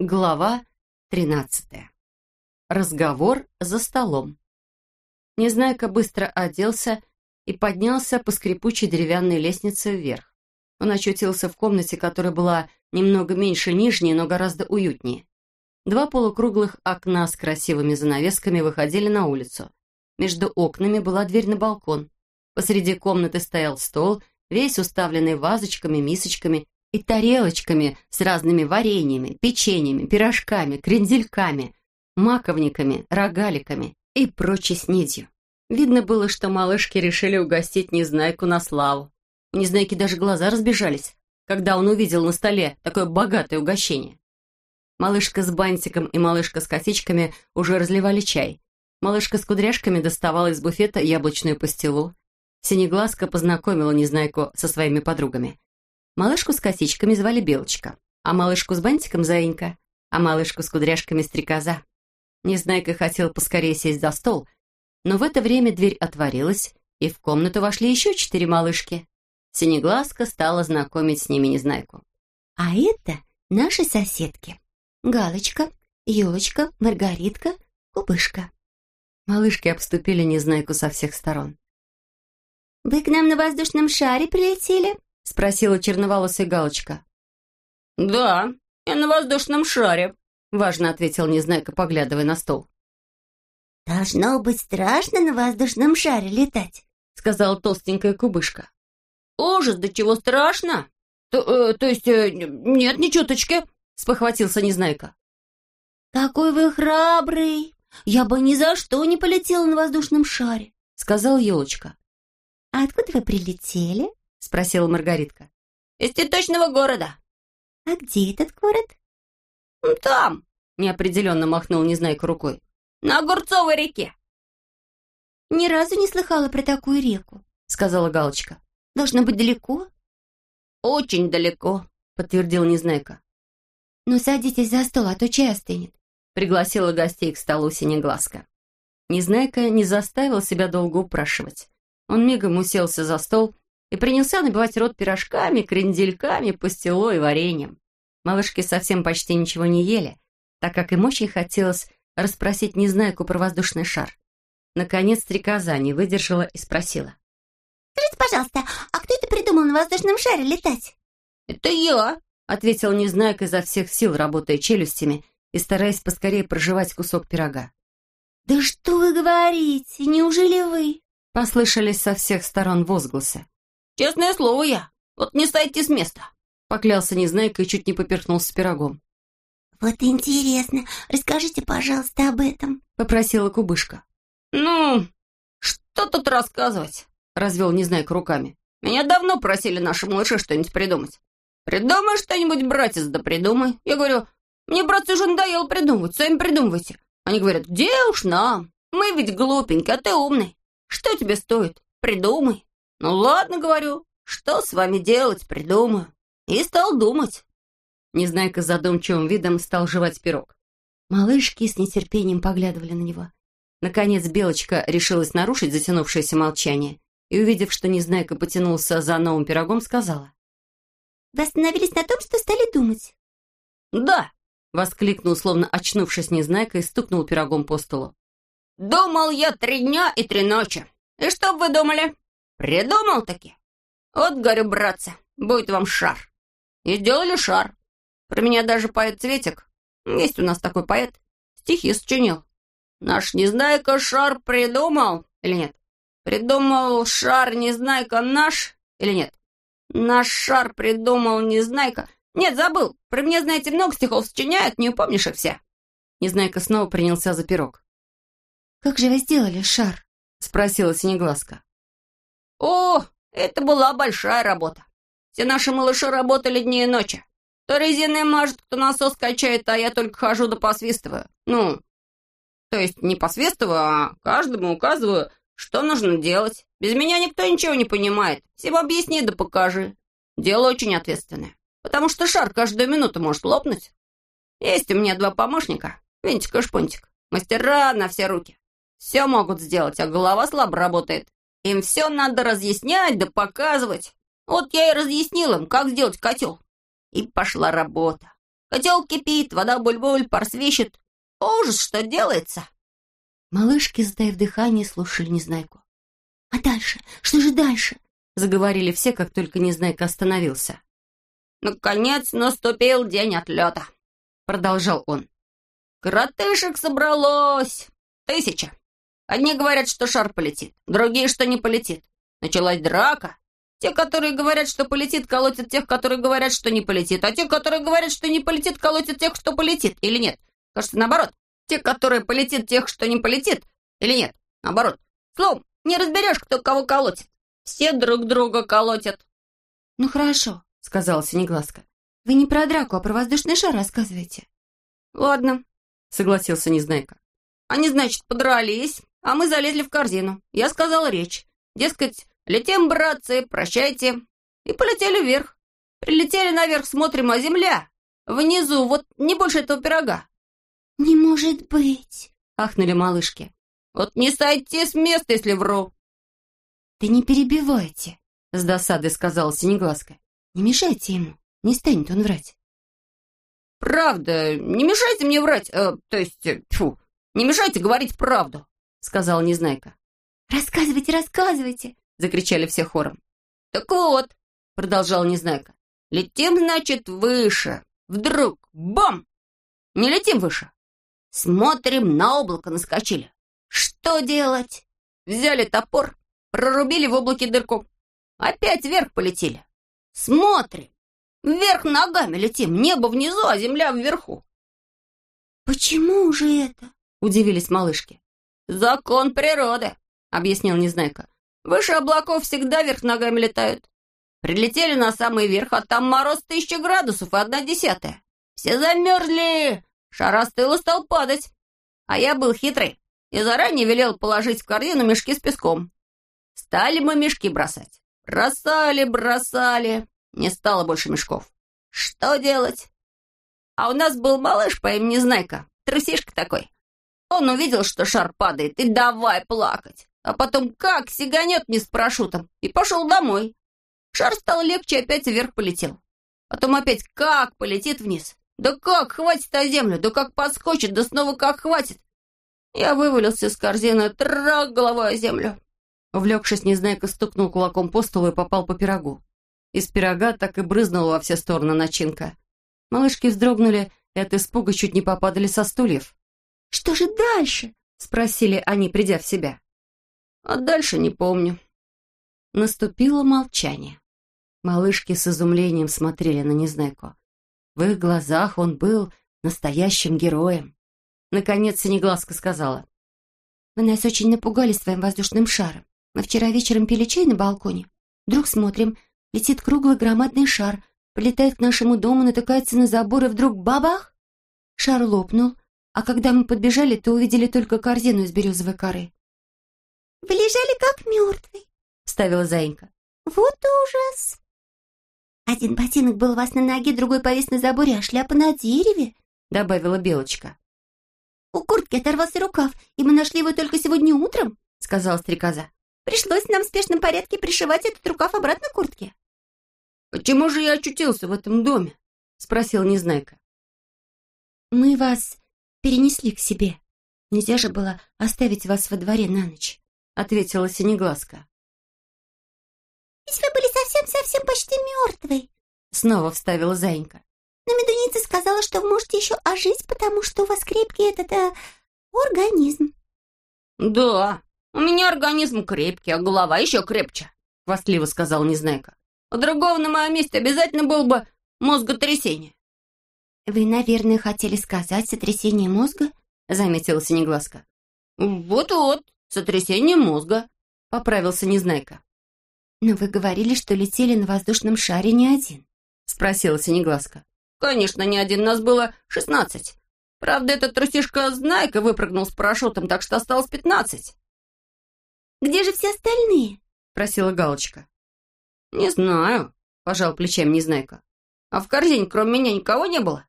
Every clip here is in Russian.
Глава тринадцатая. Разговор за столом. Незнайка быстро оделся и поднялся по скрипучей деревянной лестнице вверх. Он очутился в комнате, которая была немного меньше нижней, но гораздо уютнее. Два полукруглых окна с красивыми занавесками выходили на улицу. Между окнами была дверь на балкон. Посреди комнаты стоял стол, весь уставленный вазочками, мисочками и тарелочками с разными вареньями, печеньями, пирожками, крендельками, маковниками, рогаликами и прочей снедью. Видно было, что малышки решили угостить Незнайку на славу. У Незнайки даже глаза разбежались, когда он увидел на столе такое богатое угощение. Малышка с бантиком и малышка с косичками уже разливали чай. Малышка с кудряшками доставала из буфета яблочную пастилу. Синеглазка познакомила Незнайку со своими подругами. Малышку с косичками звали Белочка, а малышку с бантиком Заинька, а малышку с кудряшками Стрекоза. Незнайка хотел поскорее сесть за стол, но в это время дверь отворилась, и в комнату вошли еще четыре малышки. Синеглазка стала знакомить с ними Незнайку. «А это наши соседки. Галочка, Елочка, Маргаритка, Кубышка». Малышки обступили Незнайку со всех сторон. «Вы к нам на воздушном шаре прилетели?» — спросила черноволосая Галочка. «Да, я на воздушном шаре», — важно ответил Незнайка, поглядывая на стол. «Должно быть страшно на воздушном шаре летать», — сказала толстенькая кубышка. «Ужас, да чего страшно? То, э, то есть, э, нет, ни чуточки», — спохватился Незнайка. «Какой вы храбрый! Я бы ни за что не полетела на воздушном шаре», — сказала елочка. «А откуда вы прилетели?» — спросила Маргаритка. «Из цветочного города». «А где этот город?» «Там», — неопределенно махнул Незнайка рукой. «На Огурцовой реке». «Ни разу не слыхала про такую реку», — сказала Галочка. «Должно быть далеко». «Очень далеко», — подтвердил Незнайка. «Ну, садитесь за стол, а то чай остынет», — пригласила гостей к столу Синеглазка. Незнайка не заставил себя долго упрашивать. Он мигом уселся за стол и принялся набивать рот пирожками, крендельками, пастилой и вареньем. Малышки совсем почти ничего не ели, так как им очень хотелось расспросить Незнайку про воздушный шар. Наконец стрекоза не выдержала и спросила. «Скажите, пожалуйста, а кто это придумал на воздушном шаре летать?» «Это я», — ответил Незнайка изо всех сил, работая челюстями и стараясь поскорее проживать кусок пирога. «Да что вы говорите? Неужели вы?» Послышались со всех сторон возгласы. «Честное слово я. Вот не сойти с места!» Поклялся Незнайка и чуть не поперхнулся пирогом. «Вот интересно. Расскажите, пожалуйста, об этом», — попросила Кубышка. «Ну, что тут рассказывать?» — развел Незнайка руками. «Меня давно просили наши малыши что-нибудь придумать. Придумай что-нибудь, братец, да придумай. Я говорю, мне, братцы, уже надоело придумывать, сами придумывайте. Они говорят, где уж нам? Мы ведь глупенькие, а ты умный. Что тебе стоит? Придумай. «Ну ладно, — говорю, — что с вами делать, придумаю». И стал думать. Незнайка с задумчивым видом стал жевать пирог. Малышки с нетерпением поглядывали на него. Наконец Белочка решилась нарушить затянувшееся молчание и, увидев, что Незнайка потянулся за новым пирогом, сказала. «Вы остановились на том, что стали думать?» «Да!» — воскликнул, словно очнувшись Незнайка, и стукнул пирогом по столу. «Думал я три дня и три ночи. И что бы вы думали? Придумал-таки. Вот, говорю, братцы, будет вам шар. И сделали шар. Про меня даже поэт Цветик, есть у нас такой поэт, стихи сочинил. Наш Незнайка шар придумал или нет? Придумал шар Незнайка наш или нет? Наш шар придумал Незнайка. Нет, забыл. Про меня, знаете, много стихов сочиняют, не упомнишь их все. Незнайка снова принялся за пирог. «Как же вы сделали шар?» — спросила Синеглазка. О, это была большая работа. Все наши малыши работали дни и ночи. Кто резиной мажет, кто насос качает, а я только хожу да посвистываю. Ну, то есть не посвистываю, а каждому указываю, что нужно делать. Без меня никто ничего не понимает. Всем объясни да покажи. Дело очень ответственное, потому что шар каждую минуту может лопнуть. Есть у меня два помощника, Винтик и Шпунтик. Мастера на все руки. Все могут сделать, а голова слабо работает. Им все надо разъяснять да показывать. Вот я и разъяснил им, как сделать котел. И пошла работа. Котел кипит, вода буль-буль, пар свищет. Ужас, что делается!» Малышки, сдаив дыхание, слушали Незнайку. «А дальше? Что же дальше?» Заговорили все, как только Незнайка остановился. «Наконец наступил день отлета», — продолжал он. «Коротышек собралось. Тысяча. Одни говорят, что шар полетит, другие, что не полетит. Началась драка. Те, которые говорят, что полетит, колотят тех, которые говорят, что не полетит, а те, которые говорят, что не полетит, колотят тех, что полетит, или нет. Кажется, наоборот. Те, которые полетит, тех, что не полетит, или нет. Наоборот. Словом, не разберешь, кто кого колотит. Все друг друга колотят. «Ну хорошо», — сказала Синеглазка. «Вы не про драку, а про воздушный шар рассказываете». «Ладно», — согласился Незнайка. «Они, значит, подрались, а мы залезли в корзину. Я сказала речь. Дескать, летим, братцы, прощайте. И полетели вверх. Прилетели наверх, смотрим, а земля. Внизу, вот не больше этого пирога. «Не может быть!» — ахнули малышки. «Вот не сойти с места, если вру!» «Да не перебивайте!» — с досадой сказала Синеглазка. «Не мешайте ему, не станет он врать». «Правда, не мешайте мне врать, э, то есть, э, фу, не мешайте говорить правду!» — сказал Незнайка. «Рассказывайте, рассказывайте!» — закричали все хором. «Так вот!» — продолжал Незнайка. «Летим, значит, выше. Вдруг, бам! Не летим выше. Смотрим, на облако наскочили. Что делать? Взяли топор, прорубили в облаке дырку. Опять вверх полетели. Смотрим. Вверх ногами летим. Небо внизу, а земля вверху. «Почему же это?» — удивились малышки. «Закон природы», — объяснил Незнайка. «Выше облаков всегда вверх ногами летают. Прилетели на самый верх, а там мороз тысяча градусов и одна десятая. Все замерзли, шар остыл и стал падать. А я был хитрый и заранее велел положить в корзину мешки с песком. Стали мы мешки бросать. Бросали, бросали. Не стало больше мешков. Что делать? А у нас был малыш по имени Знайка, трусишка такой. Он увидел, что шар падает, и давай плакать. А потом как сиганет не с парашютом, и пошел домой. Шар стал легче, опять вверх полетел. Потом опять как полетит вниз. Да как хватит о землю, да как подскочит, да снова как хватит. Я вывалился из корзины, трак головой о землю. Увлекшись, Незнайка стукнул кулаком по столу и попал по пирогу. Из пирога так и брызнула во все стороны начинка. Малышки вздрогнули и от испуга чуть не попадали со стульев. «Что же дальше?» — спросили они, придя в себя. «А дальше не помню». Наступило молчание. Малышки с изумлением смотрели на Незнайку. В их глазах он был настоящим героем. Наконец Синеглазка сказала. «Вы нас очень напугали своим воздушным шаром. Мы вчера вечером пили чай на балконе. Вдруг смотрим, летит круглый громадный шар, прилетает к нашему дому, натыкается на забор, и вдруг бабах! Шар лопнул, а когда мы подбежали, то увидели только корзину из березовой коры. «Вы лежали как мертвый», — вставила Заинька. «Вот ужас!» «Один ботинок был у вас на ноге, другой повис на заборе, а шляпа на дереве», — добавила Белочка. «У куртки оторвался рукав, и мы нашли его только сегодня утром», — сказала стрекоза. «Пришлось нам в спешном порядке пришивать этот рукав обратно к куртке». «Почему же я очутился в этом доме?» — спросил Незнайка. «Мы вас перенесли к себе. Нельзя же было оставить вас во дворе на ночь», — ответила Синеглазка. «Ведь вы были совсем-совсем почти мертвый», — снова вставила Заинька. «Но медуница сказала, что вы можете еще ожить, потому что у вас крепкий этот э, организм». «Да, у меня организм крепкий, а голова еще крепче», — хвастливо сказал Незнайка. «У другого на моем месте обязательно было бы мозготрясение». «Вы, наверное, хотели сказать сотрясение мозга?» — заметила Синеглазка. «Вот-вот, сотрясение мозга», — поправился Незнайка. «Но вы говорили, что летели на воздушном шаре не один», — спросила Синеглазка. «Конечно, не один, нас было шестнадцать. Правда, этот трусишка Знайка выпрыгнул с парашютом, так что осталось пятнадцать». «Где же все остальные?» — просила Галочка. «Не знаю», — пожал плечами Незнайка. «А в корзине кроме меня никого не было?»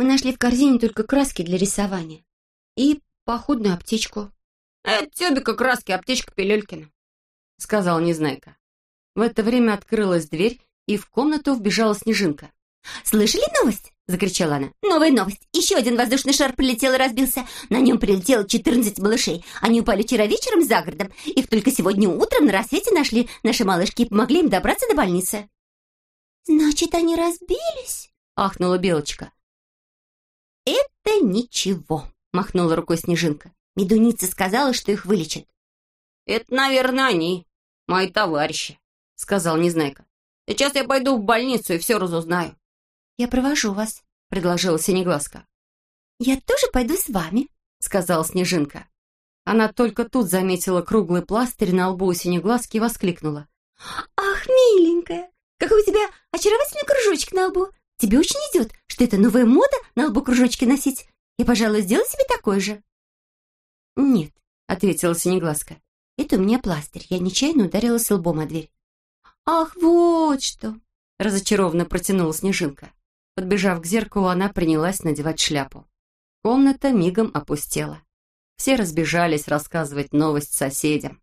«Мы нашли в корзине только краски для рисования и походную аптечку». «Это тюбика краски, аптечка Пилюлькина», — сказал Незнайка. В это время открылась дверь, и в комнату вбежала Снежинка. «Слышали новость?» — закричала она. «Новая новость! Еще один воздушный шар прилетел и разбился. На нем прилетело 14 малышей. Они упали вчера вечером за городом. Их только сегодня утром на рассвете нашли наши малышки и помогли им добраться до больницы». «Значит, они разбились?» — ахнула Белочка. «Это ничего», — махнула рукой Снежинка. «Медуница сказала, что их вылечат». «Это, наверное, они, мои товарищи», — сказал Незнайка. «Сейчас я пойду в больницу и все разузнаю». «Я провожу вас», — предложила Синеглазка. «Я тоже пойду с вами», — сказала Снежинка. Она только тут заметила круглый пластырь на лбу у Синеглазки и воскликнула. «Ах, миленькая, какой у тебя очаровательный кружочек на лбу! Тебе очень идет, что это новая мода на лбу кружочки носить. Я, пожалуй, сделаю себе такой же». «Нет», — ответила Синеглазка. «Это у меня пластырь. Я нечаянно ударилась лбом о дверь». «Ах, вот что!» — разочарованно протянула Снежинка. Подбежав к зеркалу, она принялась надевать шляпу. Комната мигом опустела. Все разбежались рассказывать новость соседям.